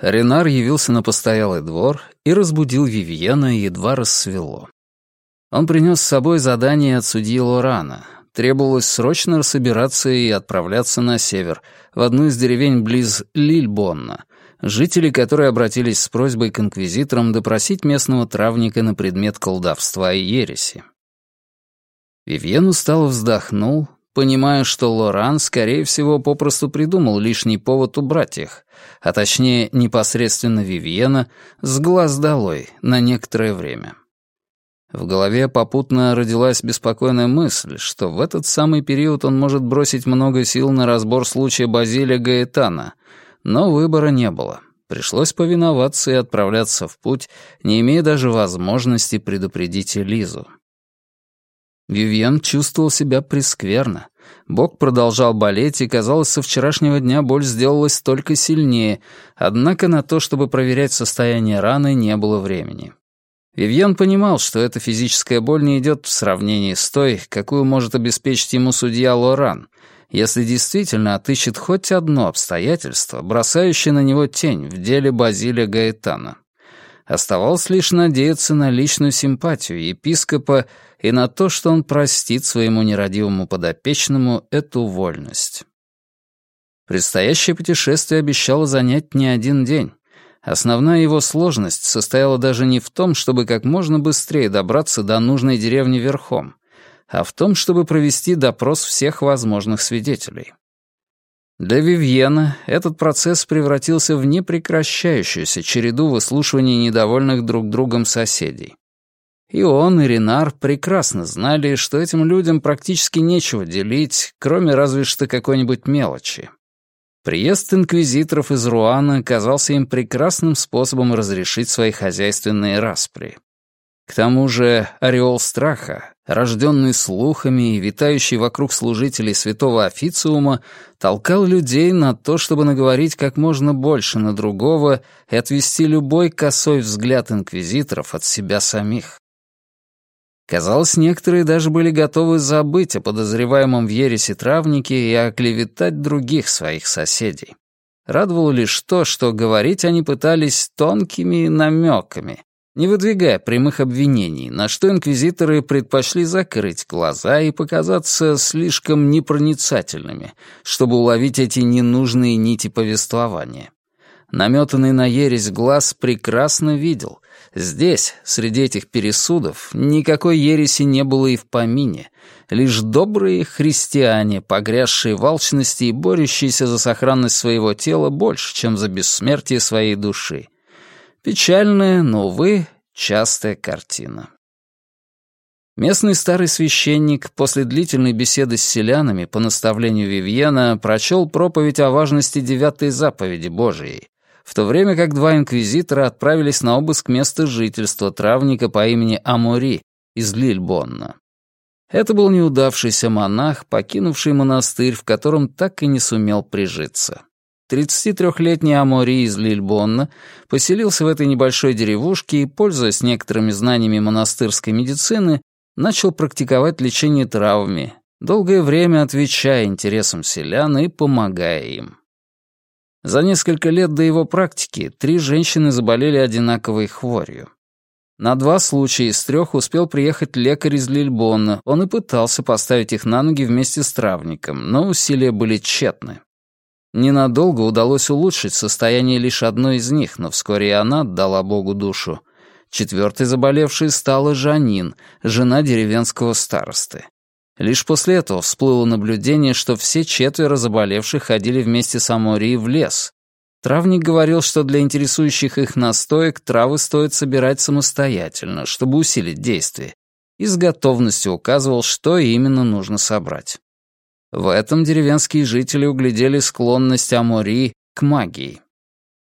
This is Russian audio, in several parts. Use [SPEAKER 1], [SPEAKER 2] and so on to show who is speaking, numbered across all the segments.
[SPEAKER 1] Ренар явился на постоялый двор и разбудил Вивьена, едва рассвело. Он принес с собой задание от судьи Лорана. Требовалось срочно собираться и отправляться на север, в одну из деревень близ Лильбонна, жители которой обратились с просьбой к инквизиторам допросить местного травника на предмет колдовства и ереси. Вивьен устало вздохнул, понимая, что Лоран, скорее всего, попросту придумал лишний повод убрать их, а точнее, непосредственно Вивьена, с глаз долой на некоторое время. В голове попутно родилась беспокойная мысль, что в этот самый период он может бросить много сил на разбор случая Базилия Гаэтана, но выбора не было. Пришлось повиноваться и отправляться в путь, не имея даже возможности предупредить Элизу. Вивьен чувствовал себя прескверно. Бог продолжал болеть, и, казалось, со вчерашнего дня боль сделалась только сильнее, однако на то, чтобы проверять состояние раны, не было времени. Вивьен понимал, что эта физическая боль не идет в сравнении с той, какую может обеспечить ему судья Лоран, если действительно отыщет хоть одно обстоятельство, бросающее на него тень в деле Базилия Гаэтана. Оставалось лишь надеяться на личную симпатию епископа и на то, что он простит своему нерадивому подопечному эту вольность. Предстоящее путешествие обещало занять не один день. Основная его сложность состояла даже не в том, чтобы как можно быстрее добраться до нужной деревни верхом, а в том, чтобы провести допрос всех возможных свидетелей. Для Вивьена этот процесс превратился в непрекращающуюся череду выслушиваний недовольных друг другом соседей. И он, и Ренар прекрасно знали, что этим людям практически нечего делить, кроме разве что какой-нибудь мелочи. Приезд инквизиторов из Руана казался им прекрасным способом разрешить свои хозяйственные распри. К тому же ореол страха, рожденный слухами и витающий вокруг служителей святого официума, толкал людей на то, чтобы наговорить как можно больше на другого и отвести любой косой взгляд инквизиторов от себя самих. Казалось, некоторые даже были готовы забыть о подозреваемом в ересе травнике и оклеветать других своих соседей. Радовало лишь то, что говорить они пытались тонкими намеками, не выдвигая прямых обвинений, на что инквизиторы предпочли закрыть глаза и показаться слишком непроницательными, чтобы уловить эти ненужные нити повествования. Наметанный на ересь глаз прекрасно видел. Здесь, среди этих пересудов, никакой ереси не было и в помине. Лишь добрые христиане, погрязшие в алчности и борющиеся за сохранность своего тела больше, чем за бессмертие своей души. Печальная, но, увы, частая картина. Местный старый священник после длительной беседы с селянами по наставлению Вивьена прочел проповедь о важности девятой заповеди Божией, в то время как два инквизитора отправились на обыск места жительства травника по имени Амори из Лильбонна. Это был неудавшийся монах, покинувший монастырь, в котором так и не сумел прижиться. 33-летний Амори из Лильбонна поселился в этой небольшой деревушке и, пользуясь некоторыми знаниями монастырской медицины, начал практиковать лечение травми, долгое время отвечая интересам селян и помогая им. За несколько лет до его практики три женщины заболели одинаковой хворью. На два случая из трех успел приехать лекарь из Лильбонна. Он и пытался поставить их на ноги вместе с травником, но усилия были тщетны. Ненадолго удалось улучшить состояние лишь одной из них, но вскоре и она отдала Богу душу. Четвертой заболевшей стала Жанин, жена деревенского старосты. Лишь после этого всплыло наблюдение, что все четверо заболевших ходили вместе с Аморией в лес. Травник говорил, что для интересующих их настоек травы стоит собирать самостоятельно, чтобы усилить действие, и с готовностью указывал, что именно нужно собрать. В этом деревенские жители углядели склонность Амори к магии.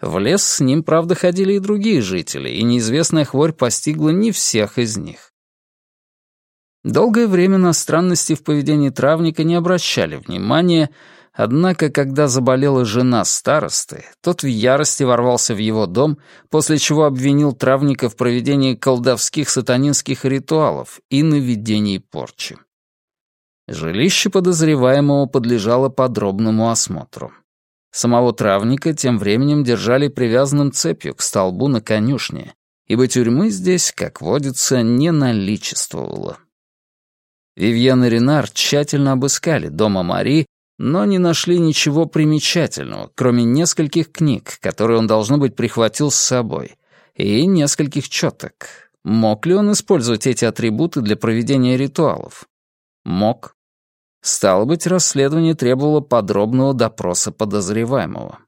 [SPEAKER 1] В лес с ним, правда, ходили и другие жители, и неизвестная хворь постигла не всех из них. Долгое время на странности в поведении травника не обращали внимания, однако, когда заболела жена старосты, тот в ярости ворвался в его дом, после чего обвинил травника в проведении колдовских сатанинских ритуалов и наведении порчи. Жилище подозреваемого подлежало подробному осмотру. Самого травника тем временем держали привязанным цепью к столбу на конюшне, ибо тюрьмы здесь, как водится, не наличествовало. Вивьен и Ренар тщательно обыскали дома Мари, но не нашли ничего примечательного, кроме нескольких книг, которые он, должно быть, прихватил с собой, и нескольких четок. Мог ли он использовать эти атрибуты для проведения ритуалов? Мог. Стало быть, расследование требовало подробного допроса подозреваемого.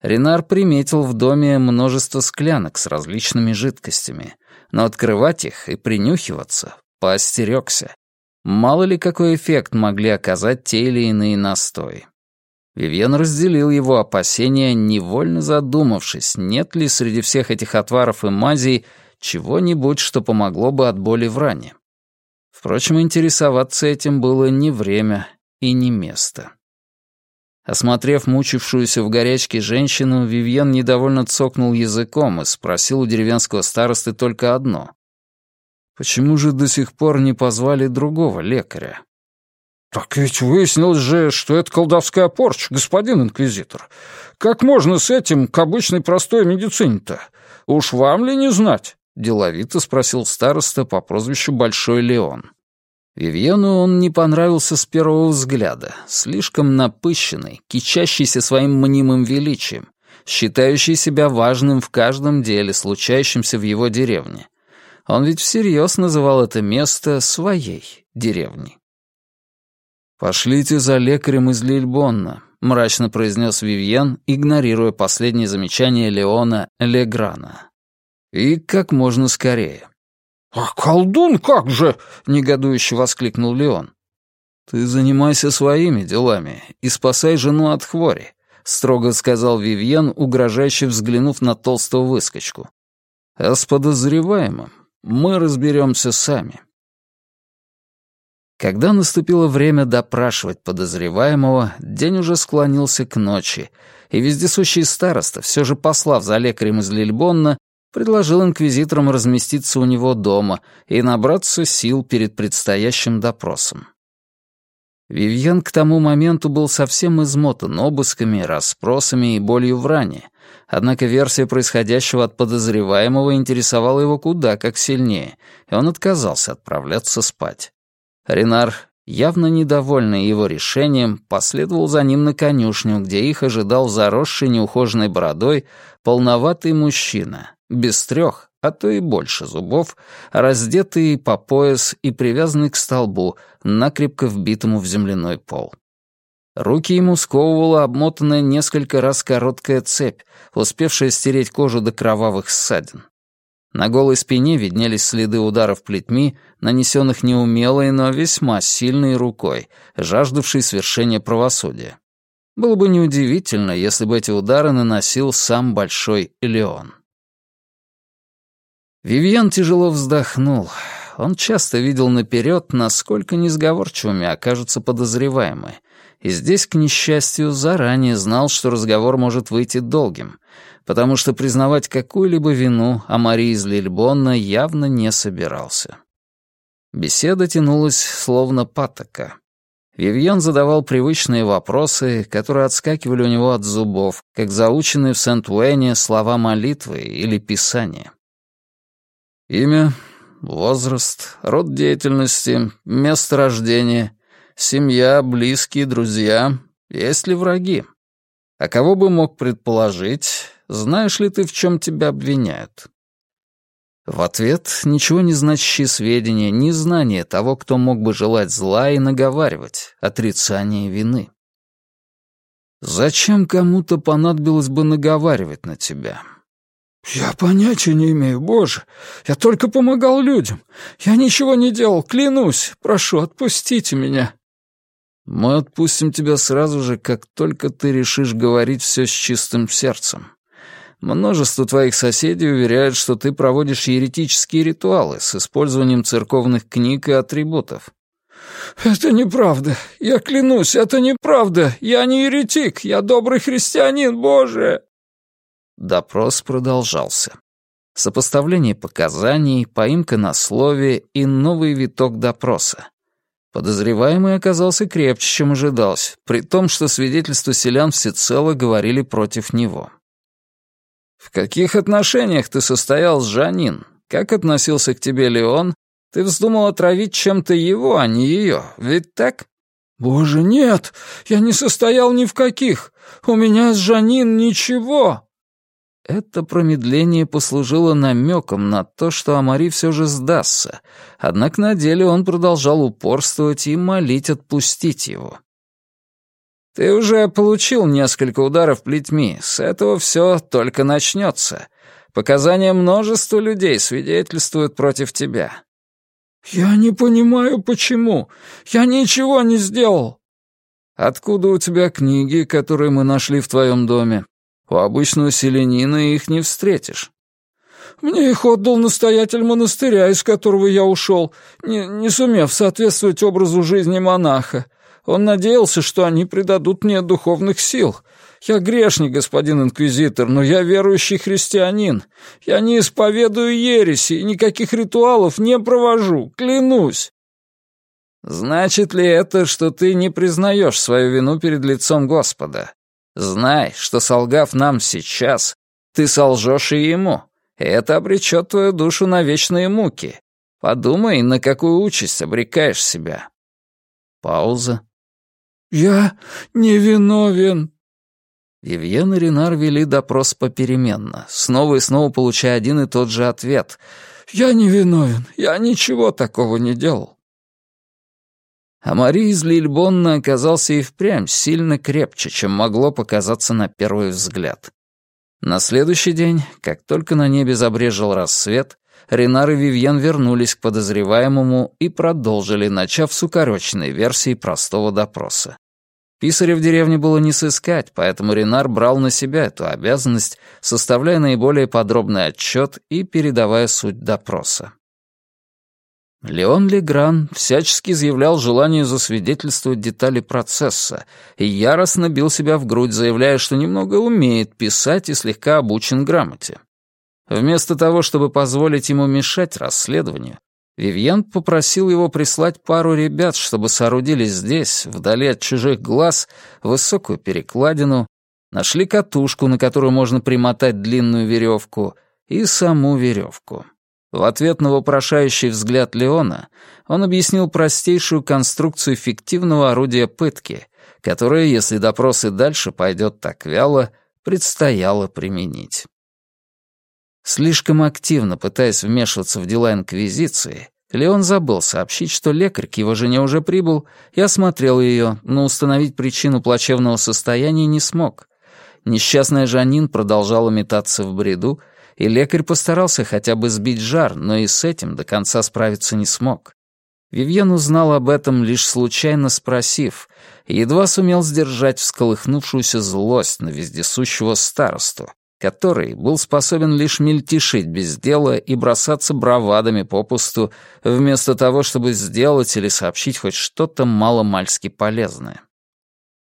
[SPEAKER 1] Ренар приметил в доме множество склянок с различными жидкостями, но открывать их и принюхиваться поостерегся. Мало ли какой эффект могли оказать те или иные настои. Вивьен разделил его опасения, невольно задумавшись, нет ли среди всех этих отваров и мазей чего-нибудь, что помогло бы от боли в ране. Впрочем, интересоваться этим было не время и не место. Осмотрев мучившуюся в горячке женщину, Вивьен недовольно цокнул языком и спросил у деревенского старосты только одно. «Почему же до сих пор не позвали другого лекаря?»
[SPEAKER 2] «Так ведь выяснилось же, что это колдовская порча, господин инквизитор. Как можно с этим к обычной простой медицине-то? Уж вам ли не знать?» — деловито спросил староста по прозвищу Большой Леон.
[SPEAKER 1] Вивьену он не понравился с первого взгляда, слишком напыщенный, кичащийся своим мнимым величием, считающий себя важным в каждом деле, случающемся в его деревне. Он ведь всерьез называл это место своей деревней. «Пошлите за лекарем из Лильбонна», — мрачно произнес Вивьен, игнорируя последнее замечание Леона Леграна. И как можно скорее.
[SPEAKER 2] «А колдун как же!» — негодующе воскликнул Леон.
[SPEAKER 1] «Ты занимайся своими делами и спасай жену от хвори», — строго сказал Вивьен, угрожающе взглянув на толстого выскочку. «А с подозреваемым мы разберемся сами». Когда наступило время допрашивать подозреваемого, день уже склонился к ночи, и вездесущий староста, все же послав за лекарем из Лильбонна, предложил инквизиторам разместиться у него дома и набраться сил перед предстоящим допросом. Вивьен к тому моменту был совсем измотан обысками, расспросами и болью в ране, однако версия происходящего от подозреваемого интересовала его куда как сильнее, и он отказался отправляться спать. Ренар, явно недовольный его решением, последовал за ним на конюшню, где их ожидал заросший неухоженной бородой полноватый мужчина, без трех, а то и больше зубов, раздетый по пояс и привязанный к столбу, накрепко вбитому в земляной пол. Руки ему сковывала обмотанная несколько раз короткая цепь, успевшая стереть кожу до кровавых ссадин. На голой спине виднелись следы ударов плетьми, нанесенных неумелой, но весьма сильной рукой, жаждавшей свершения правосудия. Было бы неудивительно, если бы эти удары наносил сам Большой Леон. Вивьен тяжело вздохнул. Он часто видел наперед, насколько несговорчивыми окажутся подозреваемые, и здесь, к несчастью, заранее знал, что разговор может выйти долгим, потому что признавать какую-либо вину о Марии из Лильбонна явно не собирался. Беседа тянулась словно патока. Вивьен задавал привычные вопросы, которые отскакивали у него от зубов, как заученные в Сент-Уэне слова молитвы или писания. Имя, возраст, род деятельности, место рождения, семья, близкие, друзья, есть ли враги? А кого бы мог предположить, знаешь ли ты, в чем тебя обвиняют? В ответ ничего не значащие сведения, ни знание того, кто мог бы желать зла и наговаривать, отрицание вины. Зачем кому-то понадобилось бы наговаривать на тебя?
[SPEAKER 2] «Я понятия не имею, боже. Я только помогал людям. Я ничего не делал, клянусь. Прошу, отпустите меня».
[SPEAKER 1] «Мы отпустим тебя сразу же, как только ты решишь говорить все с чистым сердцем. Множество твоих соседей уверяют, что ты проводишь еретические ритуалы с использованием церковных книг и атрибутов».
[SPEAKER 2] «Это неправда. Я клянусь, это неправда. Я не еретик. Я добрый христианин, боже!»
[SPEAKER 1] Допрос продолжался. Сопоставление показаний, поимка на слове и новый виток допроса. Подозреваемый оказался крепче, чем ожидалось, при том, что свидетельства селян всецело говорили против него. «В каких отношениях ты состоял с Жанин? Как относился к тебе Леон? Ты вздумал отравить чем-то его, а не ее, ведь так?»
[SPEAKER 2] «Боже, нет! Я не состоял ни в каких! У меня с Жанин ничего!»
[SPEAKER 1] Это промедление послужило намеком на то, что Амари все же сдастся, однако на деле он продолжал упорствовать и молить отпустить его. «Ты уже получил несколько ударов плетьми, с этого все только начнется. Показания множества людей свидетельствуют против тебя.
[SPEAKER 2] «Я не понимаю, почему. Я ничего не сделал».
[SPEAKER 1] «Откуда у тебя книги, которые мы нашли в твоем доме? У обычного селянина их не встретишь».
[SPEAKER 2] «Мне их отдал настоятель монастыря, из которого я ушел, не, не сумев соответствовать образу жизни монаха. Он надеялся, что они придадут мне духовных сил. Я грешник, господин инквизитор, но я верующий христианин. Я не исповедую ереси и никаких ритуалов не провожу, клянусь».
[SPEAKER 1] «Значит ли это, что ты не признаешь свою вину перед лицом Господа? Знай, что, солгав нам сейчас, ты солжешь и ему, и это обречет твою душу на вечные муки. Подумай, на какую участь обрекаешь себя». Пауза.
[SPEAKER 2] «Я невиновен»,
[SPEAKER 1] Вивьен и Ренар вели допрос попеременно, снова и снова получая один и тот же ответ.
[SPEAKER 2] «Я не виновен, я ничего такого не делал».
[SPEAKER 1] А Мари из Лильбонна оказался и впрямь сильно крепче, чем могло показаться на первый взгляд. На следующий день, как только на небе забрежил рассвет, Ренар и Вивьен вернулись к подозреваемому и продолжили, начав с укороченной версии простого допроса. Писаря в деревне было не сыскать, поэтому Ренар брал на себя эту обязанность, составляя наиболее подробный отчет и передавая суть допроса. Леон Легран всячески изъявлял желание засвидетельствовать детали процесса и яростно бил себя в грудь, заявляя, что немного умеет писать и слегка обучен грамоте. Вместо того, чтобы позволить ему мешать расследованию, Вивьен попросил его прислать пару ребят, чтобы соорудили здесь, вдали от чужих глаз, высокую перекладину, нашли катушку, на которую можно примотать длинную веревку, и саму веревку. В ответ на вопрошающий взгляд Леона он объяснил простейшую конструкцию фиктивного орудия пытки, которое, если допрос и дальше пойдет так вяло, предстояло применить. Слишком активно пытаясь вмешиваться в дела Инквизиции, Леон забыл сообщить, что лекарь к его жене уже прибыл и осмотрел ее, но установить причину плачевного состояния не смог. Несчастная Жанин продолжала метаться в бреду, и лекарь постарался хотя бы сбить жар, но и с этим до конца справиться не смог. Вивьен узнал об этом, лишь случайно спросив, и едва сумел сдержать всколыхнувшуюся злость на вездесущего старосту, который был способен лишь мельтешить без дела и бросаться бравадами попусту, вместо того, чтобы сделать или сообщить хоть что-то маломальски полезное.